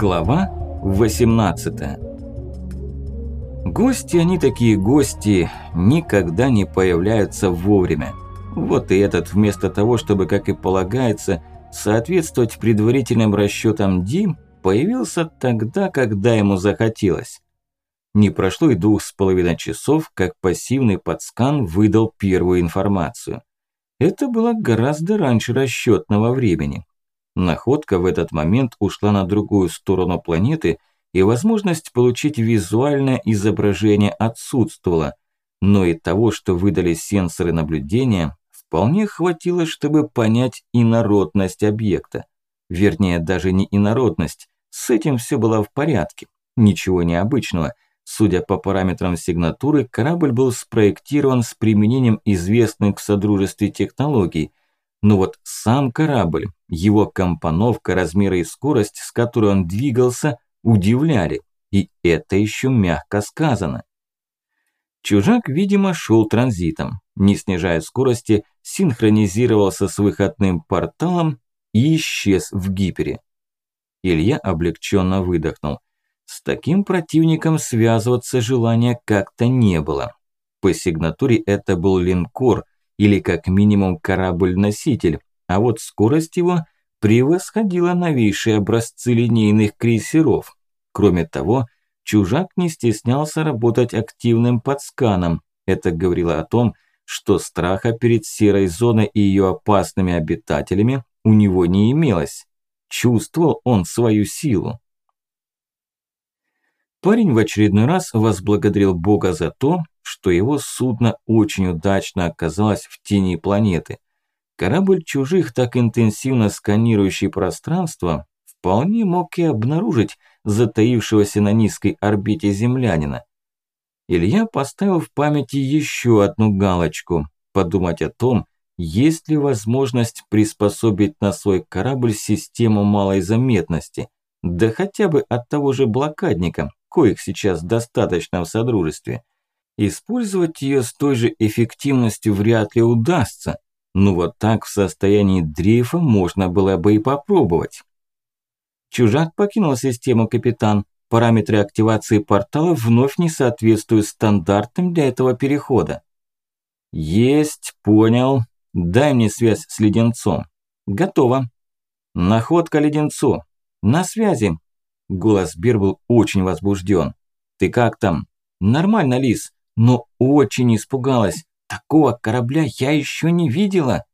Глава 18 Гости, они такие гости, никогда не появляются вовремя. Вот и этот, вместо того, чтобы, как и полагается, соответствовать предварительным расчетам Дим, появился тогда, когда ему захотелось. Не прошло и двух с половиной часов, как пассивный подскан выдал первую информацию. Это было гораздо раньше расчетного времени. Находка в этот момент ушла на другую сторону планеты, и возможность получить визуальное изображение отсутствовала, но и того, что выдали сенсоры наблюдения, вполне хватило, чтобы понять инородность объекта. Вернее, даже не инородность, с этим все было в порядке, ничего необычного. Судя по параметрам сигнатуры, корабль был спроектирован с применением известных в Содружестве технологий, но вот сам корабль, его компоновка, размеры и скорость, с которой он двигался, удивляли. И это еще мягко сказано. Чужак, видимо, шел транзитом, не снижая скорости, синхронизировался с выходным порталом и исчез в гипере. Илья облегченно выдохнул. С таким противником связываться желания как-то не было. По сигнатуре это был линкор – или как минимум корабль-носитель, а вот скорость его превосходила новейшие образцы линейных крейсеров. Кроме того, чужак не стеснялся работать активным подсканом. Это говорило о том, что страха перед серой зоной и ее опасными обитателями у него не имелось. Чувствовал он свою силу. Парень в очередной раз возблагодарил Бога за то, что его судно очень удачно оказалось в тени планеты. Корабль чужих, так интенсивно сканирующий пространство, вполне мог и обнаружить затаившегося на низкой орбите землянина. Илья поставил в памяти еще одну галочку – подумать о том, есть ли возможность приспособить на свой корабль систему малой заметности, да хотя бы от того же блокадника, коих сейчас достаточно в Содружестве. Использовать ее с той же эффективностью вряд ли удастся, но вот так в состоянии дрейфа можно было бы и попробовать. Чужак покинул систему капитан. Параметры активации портала вновь не соответствуют стандартным для этого перехода. Есть, понял. Дай мне связь с леденцом. Готово. Находка леденцу. На связи. Голос Бир был очень возбужден. Ты как там? Нормально, Лис но очень испугалась. Такого корабля я еще не видела.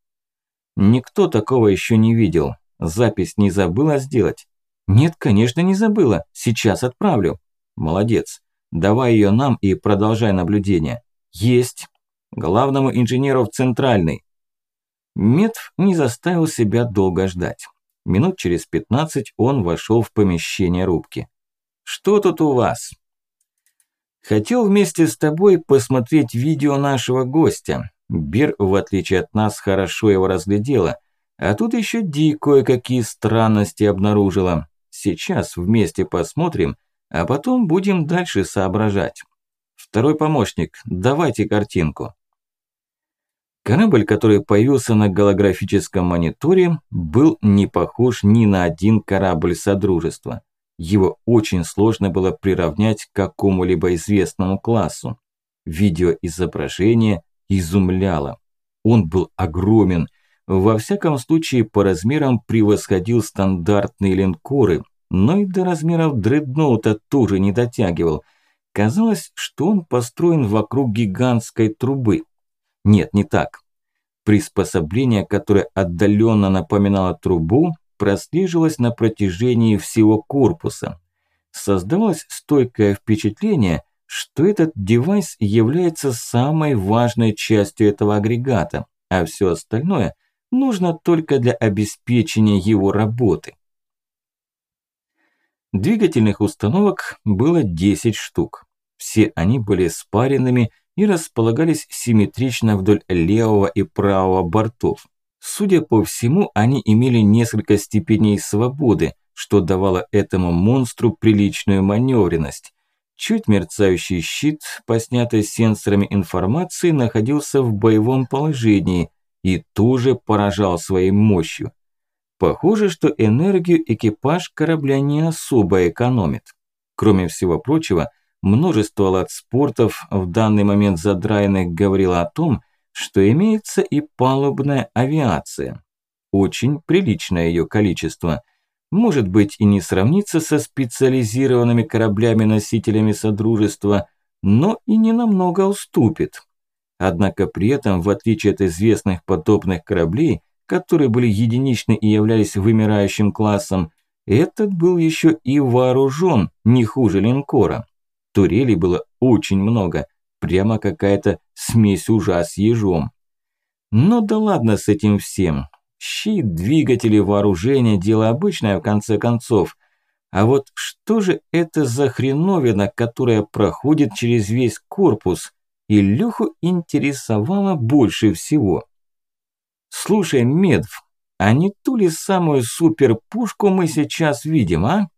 Никто такого еще не видел. Запись не забыла сделать? Нет, конечно, не забыла. Сейчас отправлю. Молодец. Давай ее нам и продолжай наблюдение. Есть. Главному инженеру в центральный. Метв не заставил себя долго ждать. Минут через пятнадцать он вошел в помещение рубки. «Что тут у вас?» Хотел вместе с тобой посмотреть видео нашего гостя. Бир, в отличие от нас, хорошо его разглядела. А тут еще Ди кое-какие странности обнаружила. Сейчас вместе посмотрим, а потом будем дальше соображать. Второй помощник, давайте картинку. Корабль, который появился на голографическом мониторе, был не похож ни на один корабль Содружества. Его очень сложно было приравнять к какому-либо известному классу. Видеоизображение изумляло. Он был огромен, во всяком случае по размерам превосходил стандартные линкоры, но и до размеров дредноута тоже не дотягивал. Казалось, что он построен вокруг гигантской трубы. Нет, не так. Приспособление, которое отдаленно напоминало трубу, прослеживалось на протяжении всего корпуса. Создавалось стойкое впечатление, что этот девайс является самой важной частью этого агрегата, а все остальное нужно только для обеспечения его работы. Двигательных установок было 10 штук. Все они были спаренными и располагались симметрично вдоль левого и правого бортов. Судя по всему, они имели несколько степеней свободы, что давало этому монстру приличную маневренность. Чуть мерцающий щит, поснятый сенсорами информации, находился в боевом положении и тоже поражал своей мощью. Похоже, что энергию экипаж корабля не особо экономит. Кроме всего прочего, множество ладспортов, в данный момент задраенных, говорило о том, что имеется и палубная авиация. Очень приличное ее количество. Может быть и не сравнится со специализированными кораблями-носителями Содружества, но и не намного уступит. Однако при этом, в отличие от известных потопных кораблей, которые были единичны и являлись вымирающим классом, этот был еще и вооружен не хуже линкора. Турелей было очень много, прямо какая-то смесь ужа с ежом. Но да ладно с этим всем. Щит, двигатели, вооружение – дело обычное в конце концов. А вот что же это за хреновина, которая проходит через весь корпус? Илюху интересовало больше всего. «Слушай, Медв, а не ту ли самую суперпушку мы сейчас видим, а?»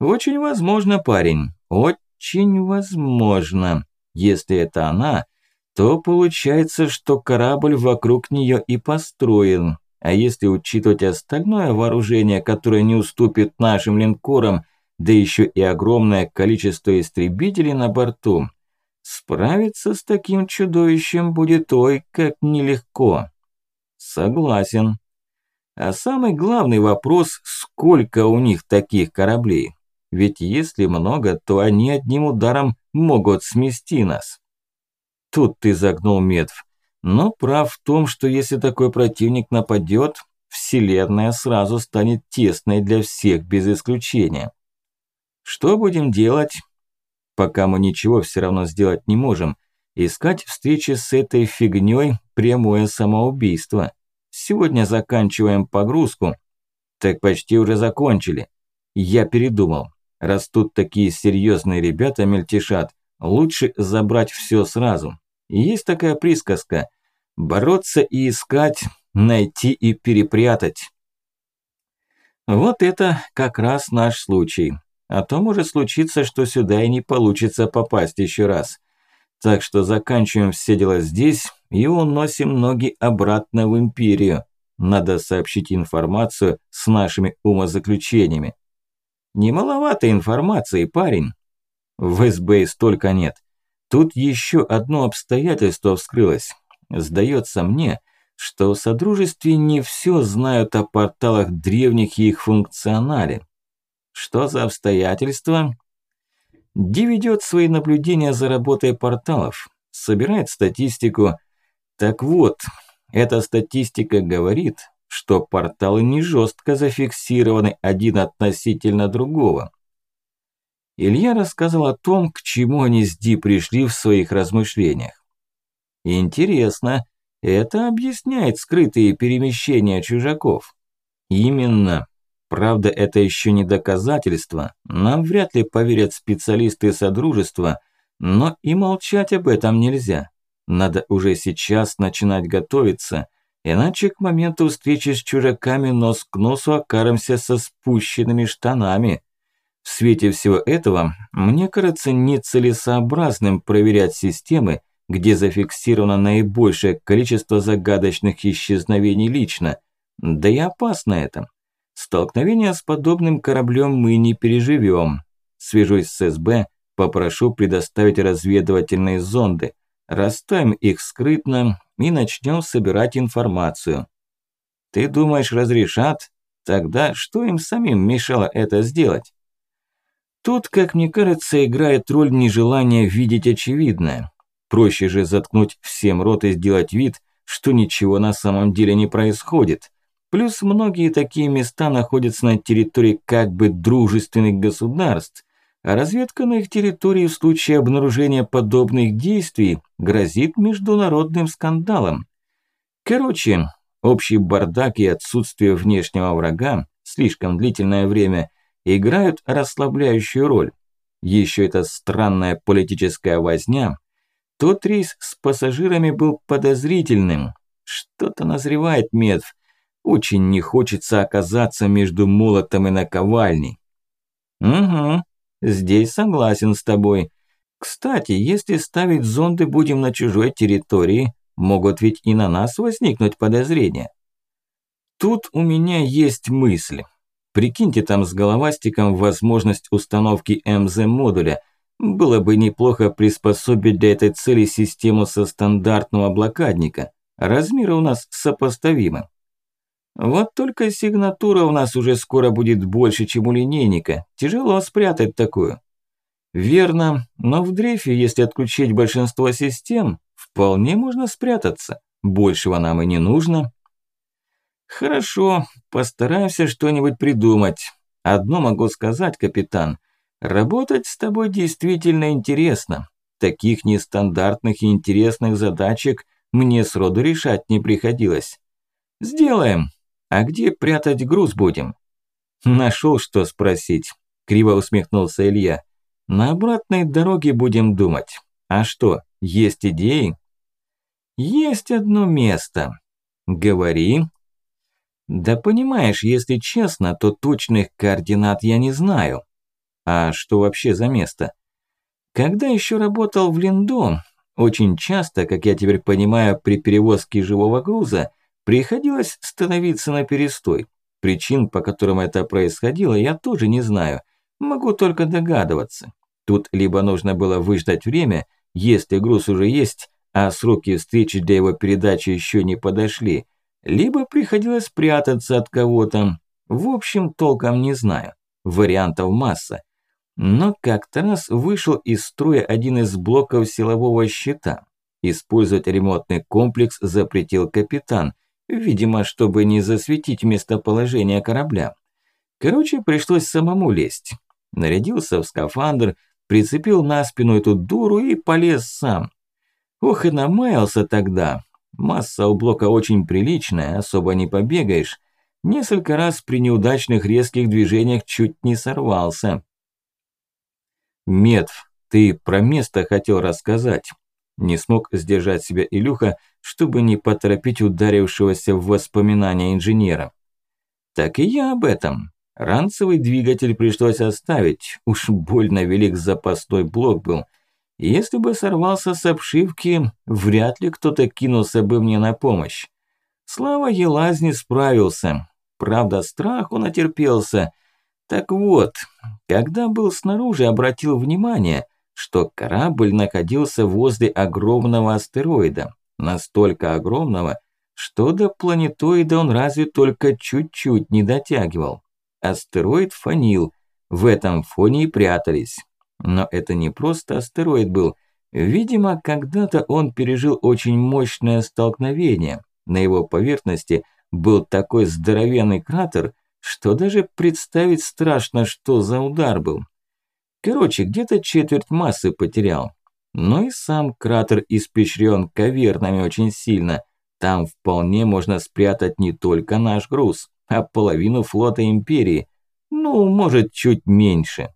«Очень возможно, парень, очень возможно. Если это она, то получается, что корабль вокруг нее и построен. А если учитывать остальное вооружение, которое не уступит нашим линкорам, да еще и огромное количество истребителей на борту, Справиться с таким чудовищем будет ой как нелегко. Согласен. А самый главный вопрос, сколько у них таких кораблей? Ведь если много, то они одним ударом могут смести нас. Тут ты загнул Медв. Но прав в том, что если такой противник нападет, Вселенная сразу станет тесной для всех без исключения. Что будем делать? Пока мы ничего все равно сделать не можем. Искать встречи с этой фигней – прямое самоубийство. Сегодня заканчиваем погрузку. Так почти уже закончили. Я передумал. Раз тут такие серьезные ребята мельтешат, лучше забрать все сразу. Есть такая присказка – бороться и искать, найти и перепрятать. Вот это как раз наш случай. А то может случиться, что сюда и не получится попасть еще раз. Так что заканчиваем все дела здесь и уносим ноги обратно в Империю. Надо сообщить информацию с нашими умозаключениями. Не маловато информации, парень. В СБ столько нет. Тут еще одно обстоятельство вскрылось. Сдается мне, что в Содружестве не все знают о порталах древних и их функционале. Что за обстоятельства? Ди ведет свои наблюдения за работой порталов, собирает статистику. Так вот, эта статистика говорит, что порталы не жестко зафиксированы один относительно другого. Илья рассказал о том, к чему они с Ди пришли в своих размышлениях. Интересно, это объясняет скрытые перемещения чужаков. Именно. Правда, это еще не доказательство. Нам вряд ли поверят специалисты Содружества, но и молчать об этом нельзя. Надо уже сейчас начинать готовиться, иначе к моменту встречи с чужаками нос к носу окаемся со спущенными штанами. В свете всего этого, мне кажется нецелесообразным проверять системы, где зафиксировано наибольшее количество загадочных исчезновений лично. Да и опасно это. Столкновение с подобным кораблем мы не переживем. Свяжусь с СБ, попрошу предоставить разведывательные зонды. Расставим их скрытно и начнем собирать информацию. Ты думаешь, разрешат? Тогда что им самим мешало это сделать? Тут, как мне кажется, играет роль нежелания видеть очевидное. Проще же заткнуть всем рот и сделать вид, что ничего на самом деле не происходит. Плюс многие такие места находятся на территории как бы дружественных государств, а разведка на их территории в случае обнаружения подобных действий грозит международным скандалом. Короче, общий бардак и отсутствие внешнего врага слишком длительное время играют расслабляющую роль. Еще эта странная политическая возня. Тот рейс с пассажирами был подозрительным. Что-то назревает Медв. Очень не хочется оказаться между молотом и наковальней. Угу, здесь согласен с тобой. Кстати, если ставить зонды будем на чужой территории, могут ведь и на нас возникнуть подозрения. Тут у меня есть мысль. Прикиньте там с головастиком возможность установки МЗ-модуля. Было бы неплохо приспособить для этой цели систему со стандартного блокадника. Размеры у нас сопоставимы. Вот только сигнатура у нас уже скоро будет больше, чем у линейника. Тяжело спрятать такую. Верно, но в дрейфе, если отключить большинство систем, вполне можно спрятаться. Большего нам и не нужно. Хорошо, постараемся что-нибудь придумать. Одно могу сказать, капитан. Работать с тобой действительно интересно. Таких нестандартных и интересных задачек мне сроду решать не приходилось. Сделаем. А где прятать груз будем? Нашел что спросить. Криво усмехнулся Илья. На обратной дороге будем думать. А что, есть идеи? Есть одно место. Говори. Да понимаешь, если честно, то точных координат я не знаю. А что вообще за место? Когда еще работал в Линдо, очень часто, как я теперь понимаю, при перевозке живого груза, приходилось становиться на перестой. Причин, по которым это происходило, я тоже не знаю. Могу только догадываться. Тут либо нужно было выждать время, если груз уже есть, а сроки встречи для его передачи еще не подошли, либо приходилось прятаться от кого-то. В общем, толком не знаю. Вариантов масса. Но как-то раз вышел из строя один из блоков силового щита. Использовать ремонтный комплекс запретил капитан, видимо, чтобы не засветить местоположение корабля. Короче, пришлось самому лезть. Нарядился в скафандр, прицепил на спину эту дуру и полез сам. Ох и намаялся тогда. Масса у блока очень приличная, особо не побегаешь. Несколько раз при неудачных резких движениях чуть не сорвался. Медв, ты про место хотел рассказать. Не смог сдержать себя Илюха, чтобы не поторопить ударившегося в воспоминания инженера. Так и я об этом. Ранцевый двигатель пришлось оставить, уж больно велик запасной блок был. Если бы сорвался с обшивки, вряд ли кто-то кинулся бы мне на помощь. Слава Елазни справился. Правда, страху натерпелся. Так вот, когда был снаружи, обратил внимание, что корабль находился возле огромного астероида. Настолько огромного, что до планетоида он разве только чуть-чуть не дотягивал. Астероид фонил, в этом фоне и прятались. Но это не просто астероид был. Видимо, когда-то он пережил очень мощное столкновение. На его поверхности был такой здоровенный кратер, что даже представить страшно, что за удар был. Короче, где-то четверть массы потерял. Но и сам кратер испещрен кавернами очень сильно. Там вполне можно спрятать не только наш груз а половину флота Империи. Ну, может, чуть меньше.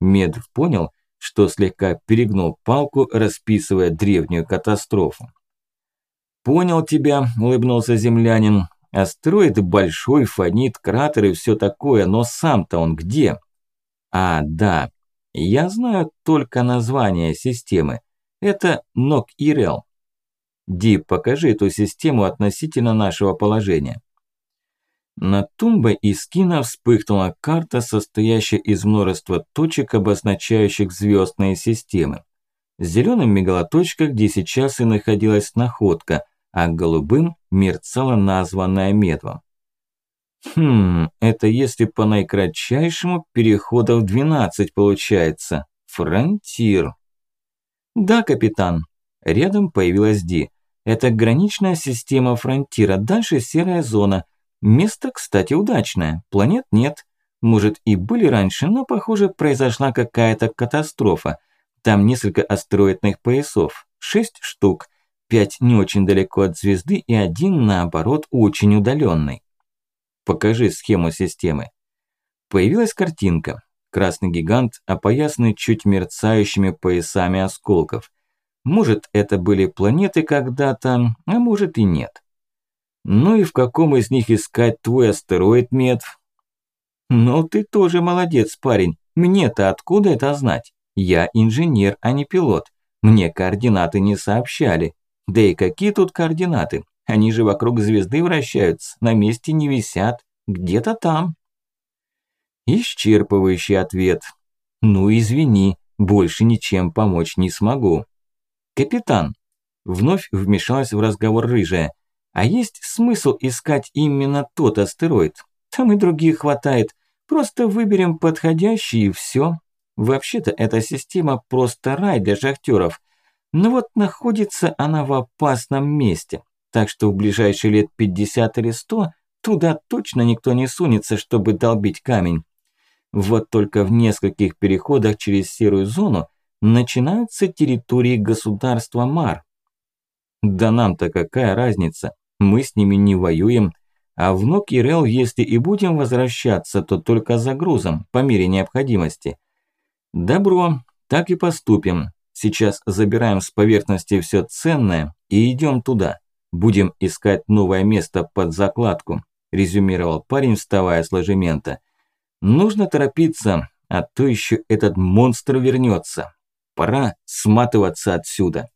Медв понял, что слегка перегнул палку, расписывая древнюю катастрофу. «Понял тебя», – улыбнулся землянин. «Астероид большой, фонит, кратер и все такое, но сам-то он где?» «А, да, я знаю только название системы. Это Нок-Ирел. Ди, покажи эту систему относительно нашего положения». На тумбе из кино вспыхнула карта, состоящая из множества точек, обозначающих звездные системы. Зеленым мигала точка, где сейчас и находилась находка, а голубым мерцала названная медвом. Хм, это если по наикратчайшему переходов 12 получается. Фронтир. Да, капитан. Рядом появилась Ди. Это граничная система фронтира, дальше серая зона – Место, кстати, удачное. Планет нет. Может и были раньше, но, похоже, произошла какая-то катастрофа. Там несколько астероидных поясов. Шесть штук. Пять не очень далеко от звезды и один, наоборот, очень удаленный. Покажи схему системы. Появилась картинка. Красный гигант, опоясанный чуть мерцающими поясами осколков. Может, это были планеты когда-то, а может и нет. Ну и в каком из них искать твой астероид, Мед? Ну ты тоже молодец, парень. Мне-то откуда это знать? Я инженер, а не пилот. Мне координаты не сообщали. Да и какие тут координаты? Они же вокруг звезды вращаются, на месте не висят, где-то там. Исчерпывающий ответ. Ну извини, больше ничем помочь не смогу. Капитан, вновь вмешалась в разговор рыжая. А есть смысл искать именно тот астероид? Там и других хватает. Просто выберем подходящий и все. Вообще-то эта система просто рай для шахтеров. Но вот находится она в опасном месте. Так что в ближайшие лет 50 или 100 туда точно никто не сунется, чтобы долбить камень. Вот только в нескольких переходах через серую зону начинаются территории государства Мар. Да нам-то какая разница, мы с ними не воюем, а в Нокирел, если и будем возвращаться, то только за грузом, по мере необходимости. Добро, так и поступим. Сейчас забираем с поверхности все ценное и идем туда. Будем искать новое место под закладку, резюмировал парень, вставая с ложемента. Нужно торопиться, а то еще этот монстр вернется. Пора сматываться отсюда.